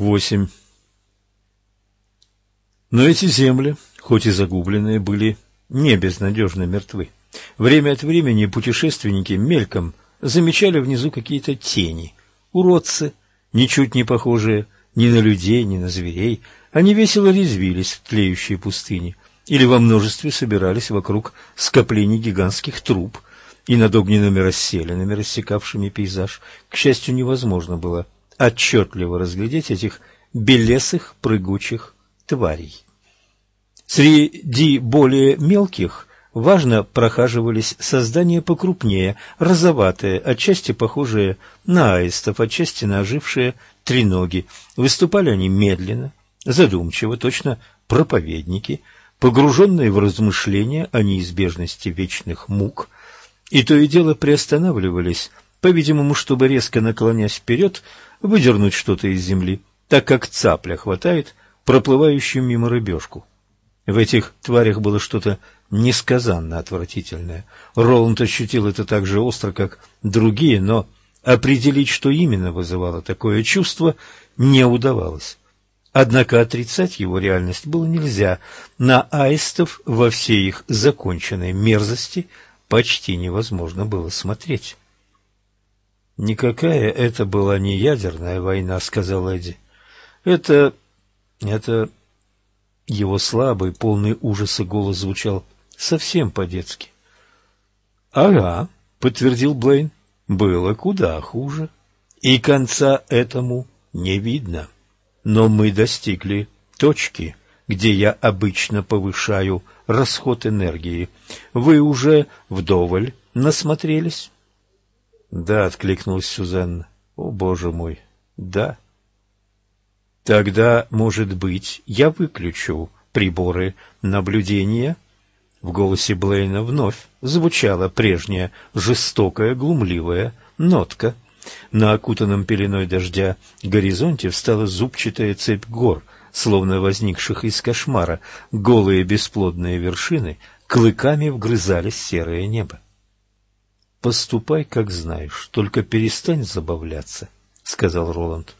Восемь. Но эти земли, хоть и загубленные, были не безнадежно мертвы. Время от времени путешественники мельком замечали внизу какие-то тени. Уродцы, ничуть не похожие ни на людей, ни на зверей, они весело резвились в тлеющей пустыне или во множестве собирались вокруг скоплений гигантских труб и над огненными расселенными, рассекавшими пейзаж. К счастью, невозможно было отчетливо разглядеть этих белесых прыгучих тварей. Среди более мелких важно прохаживались создания покрупнее, розоватые, отчасти похожие на аистов, отчасти на ожившие треноги. Выступали они медленно, задумчиво, точно проповедники, погруженные в размышления о неизбежности вечных мук, и то и дело приостанавливались, по-видимому, чтобы резко наклонясь вперед, выдернуть что-то из земли, так как цапля хватает проплывающую мимо рыбешку. В этих тварях было что-то несказанно отвратительное. Роланд ощутил это так же остро, как другие, но определить, что именно вызывало такое чувство, не удавалось. Однако отрицать его реальность было нельзя. На аистов во всей их законченной мерзости почти невозможно было смотреть. «Никакая это была не ядерная война», — сказал Эдди. «Это... это...» Его слабый, полный ужаса голос звучал совсем по-детски. «Ага», — подтвердил Блейн, — «было куда хуже, и конца этому не видно. Но мы достигли точки, где я обычно повышаю расход энергии. Вы уже вдоволь насмотрелись?» «Да», — откликнулась Сюзанна. «О, боже мой, да». Тогда, может быть, я выключу приборы наблюдения? В голосе Блейна вновь звучала прежняя жестокая, глумливая нотка. На окутанном пеленой дождя горизонте встала зубчатая цепь гор, словно возникших из кошмара. Голые бесплодные вершины клыками вгрызались серое небо. «Поступай, как знаешь, только перестань забавляться», — сказал Роланд.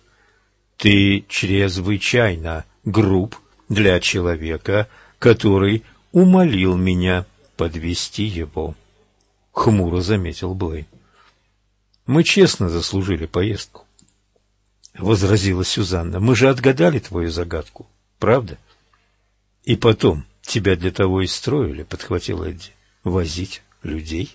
Ты чрезвычайно груб для человека, который умолил меня подвести его. Хмуро заметил Блей. Мы честно заслужили поездку. Возразила Сюзанна. Мы же отгадали твою загадку, правда? И потом, тебя для того и строили, подхватил Эдди. Возить людей?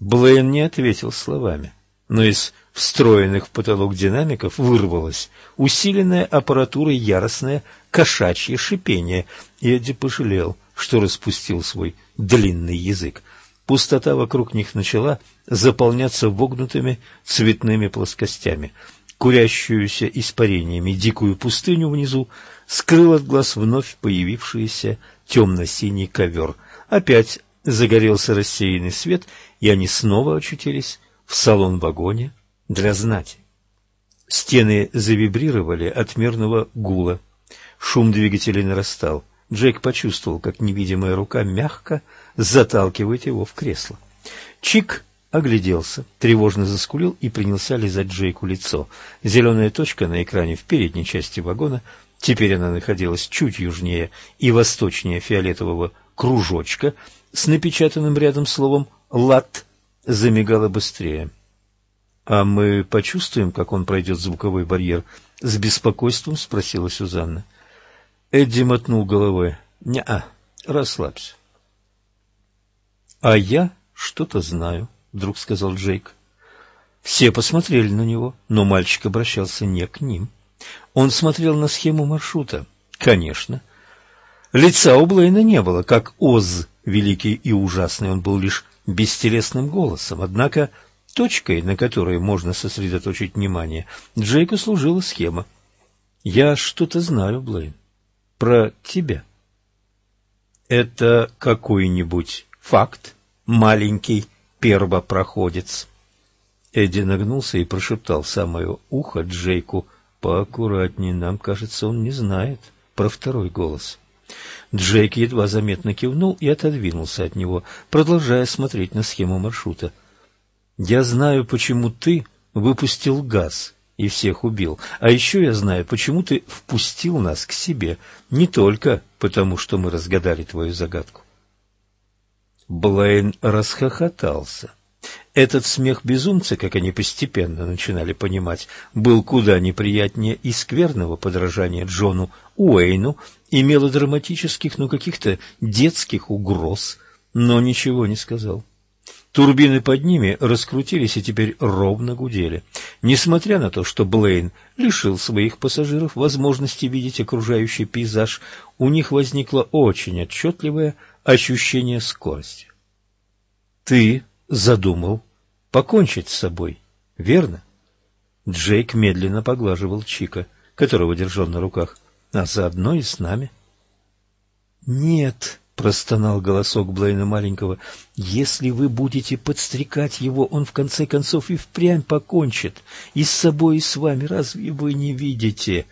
Блейн не ответил словами, но из встроенных в потолок динамиков вырвалось усиленное аппаратурой яростное кошачье шипение, и Эдди пожалел, что распустил свой длинный язык. Пустота вокруг них начала заполняться вогнутыми цветными плоскостями. Курящуюся испарениями дикую пустыню внизу скрыл от глаз вновь появившийся темно-синий ковер. Опять загорелся рассеянный свет, и они снова очутились в салон-вагоне для знати. Стены завибрировали от мирного гула. Шум двигателей нарастал. Джейк почувствовал, как невидимая рука мягко заталкивает его в кресло. Чик огляделся, тревожно заскулил и принялся лизать Джейку лицо. Зеленая точка на экране в передней части вагона, теперь она находилась чуть южнее и восточнее фиолетового кружочка с напечатанным рядом словом «лат», замигала быстрее. «А мы почувствуем, как он пройдет звуковой барьер?» — с беспокойством спросила Сюзанна. Эдди мотнул головой. «Не-а, расслабься». «А я что-то знаю», — вдруг сказал Джейк. Все посмотрели на него, но мальчик обращался не к ним. Он смотрел на схему маршрута. Конечно. Лица у Блейна не было, как Оз, великий и ужасный, он был лишь бестелесным голосом. Однако Точкой, на которой можно сосредоточить внимание, Джейку служила схема. «Я что-то знаю, Блейн, про тебя». «Это какой-нибудь факт, маленький первопроходец?» Эдди нагнулся и прошептал самое ухо Джейку. «Поаккуратней, нам кажется, он не знает про второй голос». Джейк едва заметно кивнул и отодвинулся от него, продолжая смотреть на схему маршрута. Я знаю, почему ты выпустил газ и всех убил. А еще я знаю, почему ты впустил нас к себе, не только потому, что мы разгадали твою загадку. Блейн расхохотался. Этот смех безумца, как они постепенно начинали понимать, был куда неприятнее и скверного подражания Джону Уэйну и мелодраматических, но каких-то детских угроз, но ничего не сказал. Турбины под ними раскрутились и теперь ровно гудели. Несмотря на то, что Блейн лишил своих пассажиров возможности видеть окружающий пейзаж, у них возникло очень отчетливое ощущение скорости. «Ты задумал покончить с собой, верно?» Джейк медленно поглаживал Чика, которого держал на руках, а заодно и с нами. «Нет», — простонал голосок Блейна маленького. «Если вы будете подстрекать его, он в конце концов и впрямь покончит. И с собой, и с вами. Разве вы не видите?»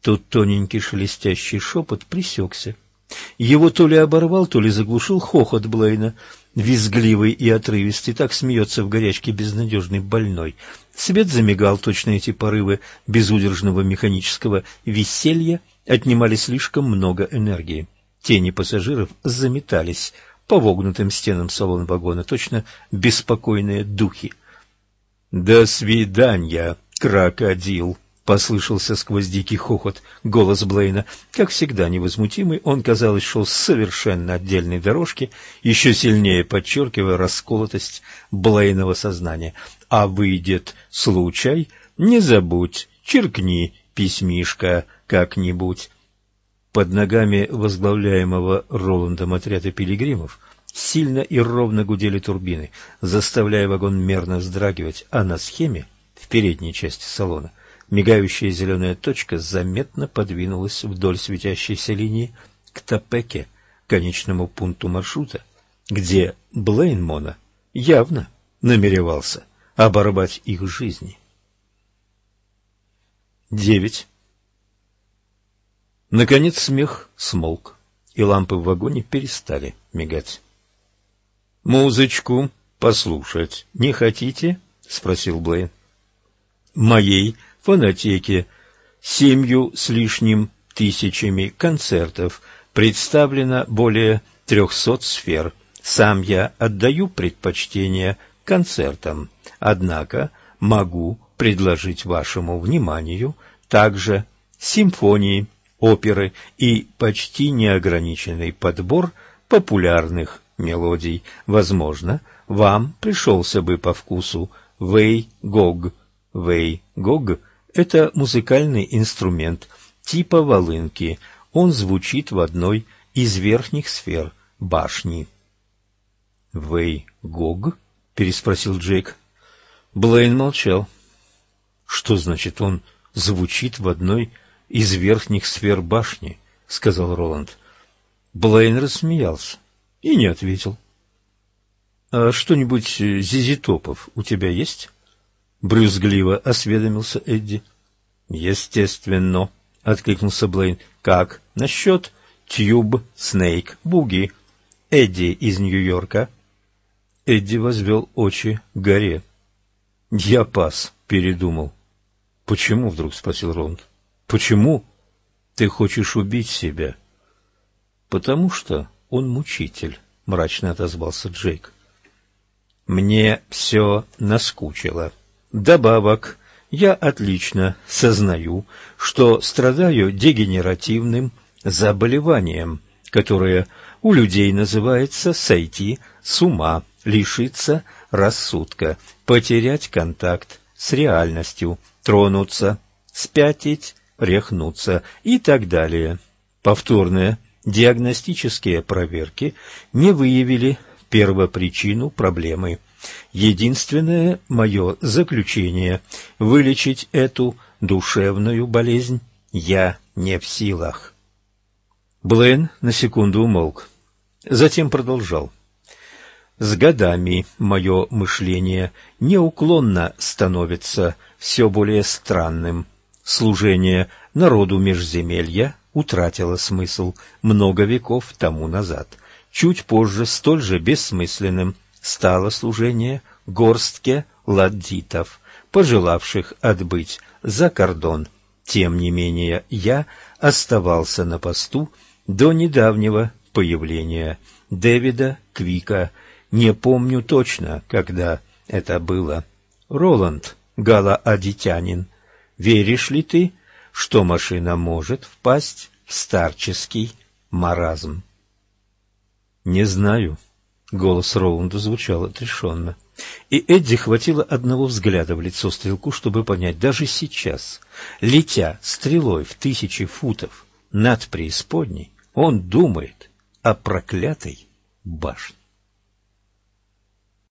Тут тоненький шелестящий шепот присекся. Его то ли оборвал, то ли заглушил хохот Блейна, визгливый и отрывистый, так смеется в горячке безнадежный больной. Свет замигал, точно эти порывы безудержного механического веселья отнимали слишком много энергии. Тени пассажиров заметались по вогнутым стенам салона вагона, точно беспокойные духи. «До свидания, крокодил!» — послышался сквозь дикий хохот голос Блейна. Как всегда невозмутимый, он, казалось, шел с совершенно отдельной дорожки, еще сильнее подчеркивая расколотость Блейного сознания. «А выйдет случай, не забудь, черкни письмишко как-нибудь». Под ногами возглавляемого Роландом отряда пилигримов сильно и ровно гудели турбины, заставляя вагон мерно вздрагивать, а на схеме, в передней части салона, мигающая зеленая точка заметно подвинулась вдоль светящейся линии к Топеке, конечному пункту маршрута, где Блейнмона явно намеревался оборвать их жизни. Девять. Наконец смех смолк, и лампы в вагоне перестали мигать. «Музычку послушать не хотите?» — спросил Блейн. «Моей фонотеке семью с лишним тысячами концертов представлено более трехсот сфер. Сам я отдаю предпочтение концертам, однако могу предложить вашему вниманию также симфонии, оперы и почти неограниченный подбор популярных мелодий. Возможно, вам пришелся бы по вкусу Вэй-Гог. Вэй-Гог – это музыкальный инструмент типа волынки. Он звучит в одной из верхних сфер башни. «Вэй-Гог?» – переспросил Джейк. Блейн молчал. «Что значит он звучит в одной из верхних сфер башни, — сказал Роланд. Блейн рассмеялся и не ответил. — А что-нибудь Зизитопов у тебя есть? — брюзгливо осведомился Эдди. — Естественно, — откликнулся Блейн. — Как насчет Тьюб, Снейк, Буги? Эдди из Нью-Йорка? Эдди возвел очи к горе. — Я пас, передумал. — Почему? — вдруг спросил Роланд. Почему ты хочешь убить себя? Потому что он мучитель, мрачно отозвался Джейк. Мне все наскучило. Добавок, я отлично сознаю, что страдаю дегенеративным заболеванием, которое у людей называется сойти с ума, лишиться рассудка, потерять контакт с реальностью, тронуться, спятить, рехнуться и так далее. Повторные диагностические проверки не выявили первопричину проблемы. Единственное мое заключение – вылечить эту душевную болезнь я не в силах. Блейн на секунду умолк, затем продолжал. С годами мое мышление неуклонно становится все более странным служение народу межземелья утратило смысл много веков тому назад. Чуть позже столь же бессмысленным стало служение горстке ладдитов. пожелавших отбыть за кордон. Тем не менее, я оставался на посту до недавнего появления Дэвида Квика. Не помню точно, когда это было. Роланд, галоадитянин, веришь ли ты, что машина может впасть в старческий маразм? Не знаю. Голос Роланда звучал отрешенно. И Эдди хватило одного взгляда в лицо стрелку, чтобы понять, даже сейчас, летя стрелой в тысячи футов над преисподней, он думает о проклятой башне.